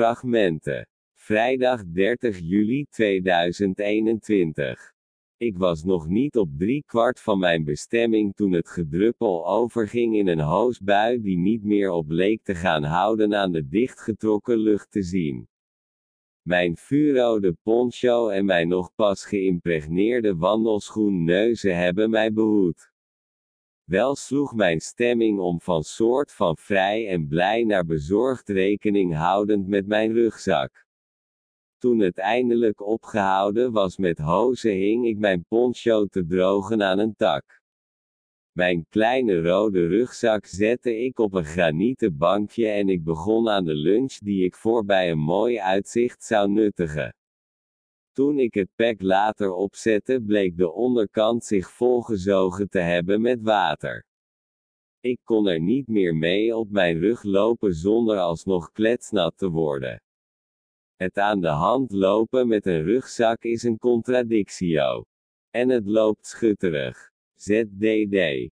fragmenten. Vrijdag 30 juli 2021. Ik was nog niet op drie kwart van mijn bestemming toen het gedruppel overging in een hoosbui die niet meer op leek te gaan houden aan de dichtgetrokken lucht te zien. Mijn vuurrode poncho en mijn nog pas geïmpregneerde wandelschoenneuzen hebben mij behoed. Wel sloeg mijn stemming om van soort van vrij en blij naar bezorgd rekening houdend met mijn rugzak. Toen het eindelijk opgehouden was met hozen hing ik mijn poncho te drogen aan een tak. Mijn kleine rode rugzak zette ik op een granieten bankje en ik begon aan de lunch die ik voor bij een mooi uitzicht zou nuttigen. Toen ik het pek later opzette, bleek de onderkant zich volgezogen te hebben met water. Ik kon er niet meer mee op mijn rug lopen zonder alsnog kletsnat te worden. Het aan de hand lopen met een rugzak is een contradictio. En het loopt schutterig. ZDD.